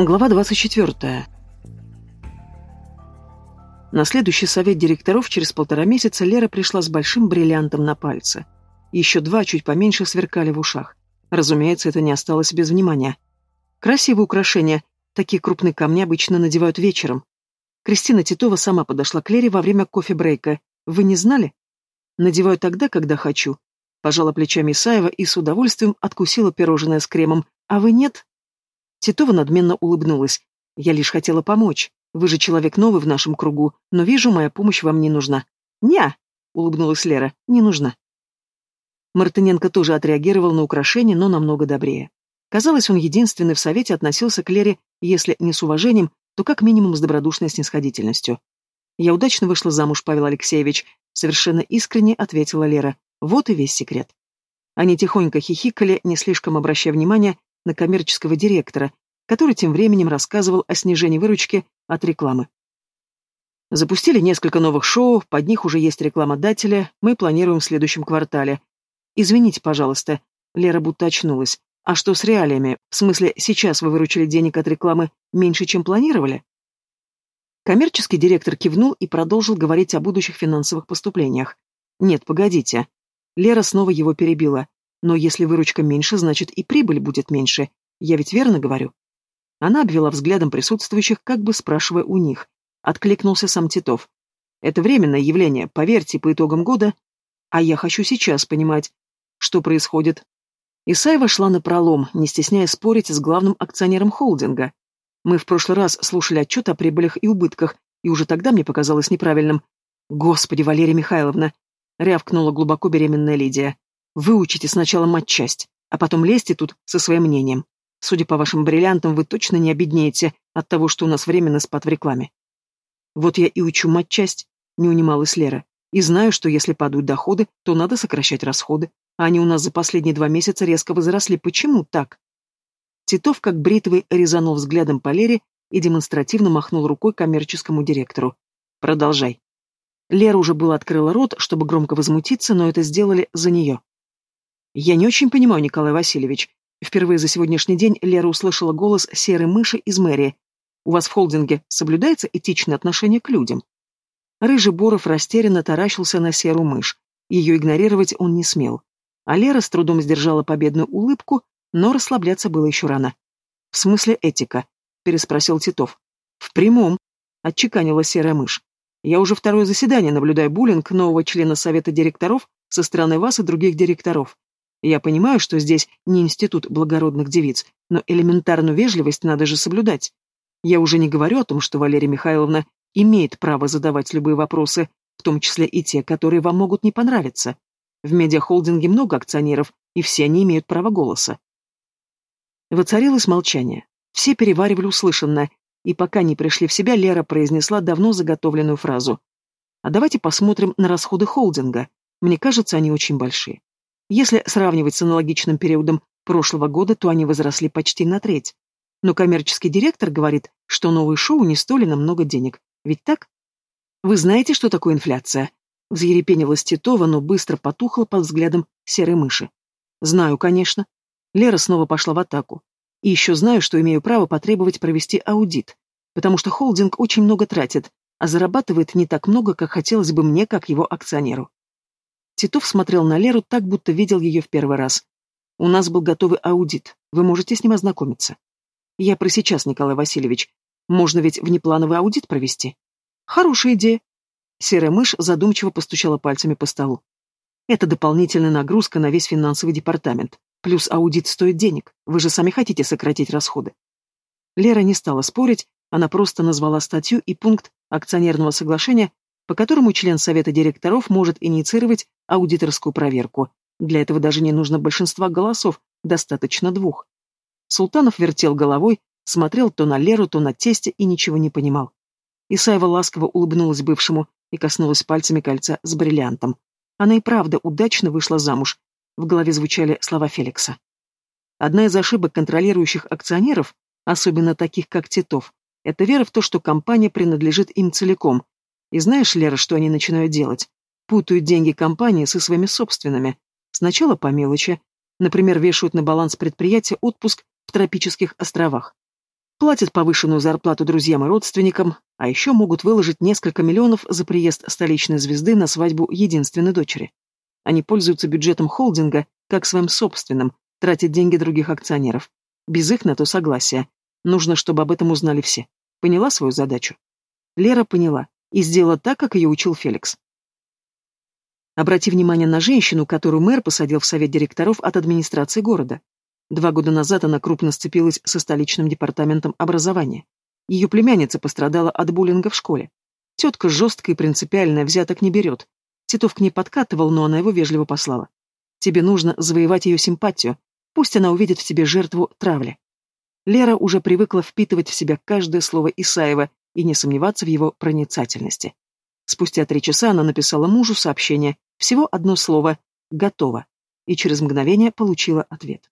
Глава 24. На следующий совет директоров через полтора месяца Лера пришла с большим бриллиантом на пальце. Еще два, чуть поменьше, сверкали в ушах. Разумеется, это не осталось без внимания. Красивые украшения, такие крупные камни обычно надевают вечером. Кристина Титова сама подошла к Лере во время кофе-брейка. Вы не знали? Надеваю тогда, когда хочу. Пожала плечами Исаева и с удовольствием откусила пирожное с кремом. А вы нет? Титова надменно улыбнулась. «Я лишь хотела помочь. Вы же человек новый в нашем кругу, но вижу, моя помощь вам не нужна». «Ня!» — улыбнулась Лера. «Не нужна». Мартыненко тоже отреагировал на украшение, но намного добрее. Казалось, он единственный в совете относился к Лере, если не с уважением, то как минимум с добродушной снисходительностью. «Я удачно вышла замуж, Павел Алексеевич», — совершенно искренне ответила Лера. «Вот и весь секрет». Они тихонько хихикали, не слишком обращая внимания на коммерческого директора, который тем временем рассказывал о снижении выручки от рекламы. Запустили несколько новых шоу, под них уже есть рекламодатели, мы планируем в следующем квартале. Извините, пожалуйста, Лера будто очнулась. А что с реалиями? В смысле, сейчас вы выручили денег от рекламы меньше, чем планировали? Коммерческий директор кивнул и продолжил говорить о будущих финансовых поступлениях. Нет, погодите. Лера снова его перебила. Но если выручка меньше, значит и прибыль будет меньше. Я ведь верно говорю? Она обвела взглядом присутствующих, как бы спрашивая у них. Откликнулся сам Титов. Это временное явление, поверьте, по итогам года. А я хочу сейчас понимать, что происходит. Исаева шла на пролом, не стесняя спорить с главным акционером холдинга. Мы в прошлый раз слушали отчет о прибылях и убытках, и уже тогда мне показалось неправильным. «Господи, Валерия Михайловна!» — рявкнула глубоко беременная Лидия. Выучите сначала матчасть, а потом лезьте тут со своим мнением. Судя по вашим бриллиантам, вы точно не обеднеете от того, что у нас временно спад в рекламе. Вот я и учу матчасть, не унималась Лера. И знаю, что если падают доходы, то надо сокращать расходы. А они у нас за последние два месяца резко возросли. Почему так? Титов, как бритвой, резанул взглядом по Лере и демонстративно махнул рукой коммерческому директору. «Продолжай». Лера уже было открыла рот, чтобы громко возмутиться, но это сделали за нее. «Я не очень понимаю, Николай Васильевич. Впервые за сегодняшний день Лера услышала голос серой мыши из мэрии. У вас в холдинге соблюдается этичное отношение к людям?» Рыжий Боров растерянно таращился на серую мышь. Ее игнорировать он не смел. А Лера с трудом сдержала победную улыбку, но расслабляться было еще рано. «В смысле этика?» — переспросил Титов. «В прямом», — отчеканила серая мышь. «Я уже второе заседание наблюдаю буллинг нового члена совета директоров со стороны вас и других директоров. Я понимаю, что здесь не институт благородных девиц, но элементарную вежливость надо же соблюдать. Я уже не говорю о том, что Валерия Михайловна имеет право задавать любые вопросы, в том числе и те, которые вам могут не понравиться. В медиахолдинге много акционеров, и все они имеют право голоса. Воцарилось молчание. Все переваривали услышанное, и пока не пришли в себя, Лера произнесла давно заготовленную фразу. «А давайте посмотрим на расходы холдинга. Мне кажется, они очень большие. Если сравнивать с аналогичным периодом прошлого года, то они возросли почти на треть. Но коммерческий директор говорит, что новые шоу не стоили намного денег. Ведь так? Вы знаете, что такое инфляция? Взъерепенилась Титова, но быстро потухла под взглядом серой мыши. Знаю, конечно. Лера снова пошла в атаку. И еще знаю, что имею право потребовать провести аудит, потому что холдинг очень много тратит, а зарабатывает не так много, как хотелось бы мне, как его акционеру. Титов смотрел на Леру так, будто видел ее в первый раз. «У нас был готовый аудит. Вы можете с ним ознакомиться». «Я про сейчас, Николай Васильевич. Можно ведь внеплановый аудит провести?» «Хорошая идея». Серая мышь задумчиво постучала пальцами по столу. «Это дополнительная нагрузка на весь финансовый департамент. Плюс аудит стоит денег. Вы же сами хотите сократить расходы». Лера не стала спорить, она просто назвала статью и пункт акционерного соглашения, по которому член совета директоров может инициировать аудиторскую проверку. Для этого даже не нужно большинства голосов, достаточно двух. Султанов вертел головой, смотрел то на Леру, то на тесте и ничего не понимал. Исаева ласково улыбнулась бывшему и коснулась пальцами кольца с бриллиантом. Она и правда удачно вышла замуж. В голове звучали слова Феликса. Одна из ошибок контролирующих акционеров, особенно таких как Титов, это вера в то, что компания принадлежит им целиком, и знаешь, Лера, что они начинают делать? Путают деньги компании со своими собственными. Сначала по мелочи. Например, вешают на баланс предприятия отпуск в тропических островах. платят повышенную зарплату друзьям и родственникам, а еще могут выложить несколько миллионов за приезд столичной звезды на свадьбу единственной дочери. Они пользуются бюджетом холдинга как своим собственным, тратят деньги других акционеров. Без их на то согласия. Нужно, чтобы об этом узнали все. Поняла свою задачу? Лера поняла и сделала так, как ее учил Феликс. Обрати внимание на женщину, которую мэр посадил в совет директоров от администрации города. Два года назад она крупно сцепилась со столичным департаментом образования. Ее племянница пострадала от буллинга в школе. Тетка жесткая и принципиальная, взяток не берет. Титов к ней подкатывал, но она его вежливо послала. Тебе нужно завоевать ее симпатию. Пусть она увидит в тебе жертву травли. Лера уже привыкла впитывать в себя каждое слово Исаева и не сомневаться в его проницательности. Спустя три часа она написала мужу сообщение, всего одно слово «готово», и через мгновение получила ответ.